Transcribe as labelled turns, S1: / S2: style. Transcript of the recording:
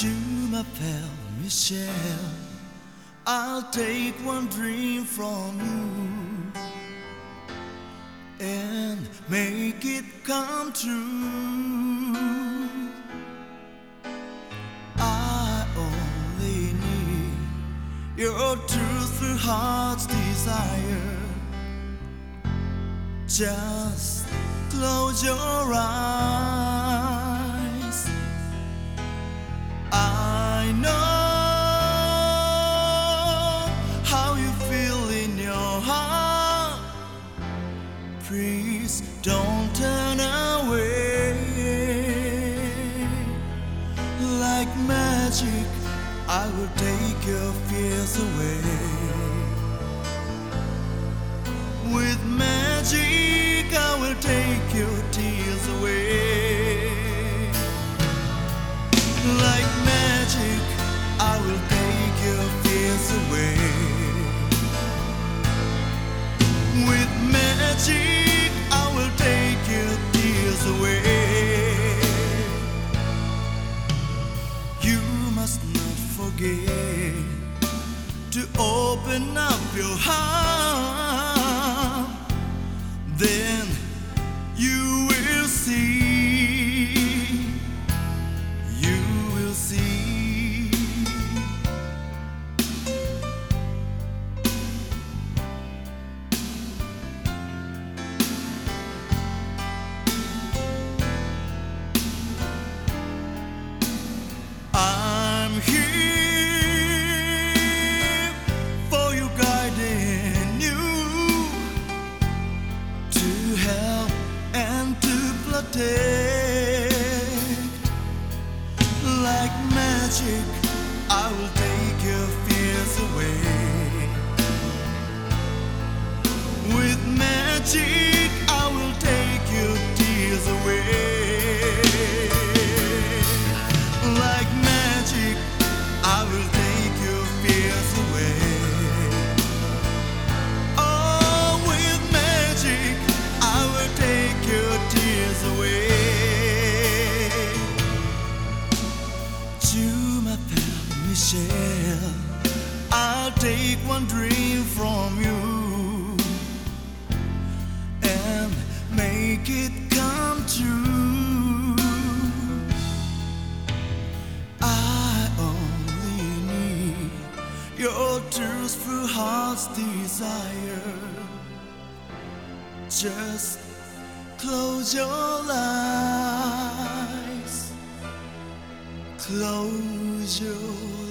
S1: To my pal Michelle, I'll take one dream from you and make it come true. I only need your truth through heart's desire. Just close your eyes. Don't turn away. Like magic, I will take your fears away. With magic, I will take your tears to open up your heart. Then you will see. You will see. I'm here Like magic, I will take your fears away. With magic, Michelle, I'll take one dream from you and make it come true. I only need your truthful heart's desire. Just close your eyes, close your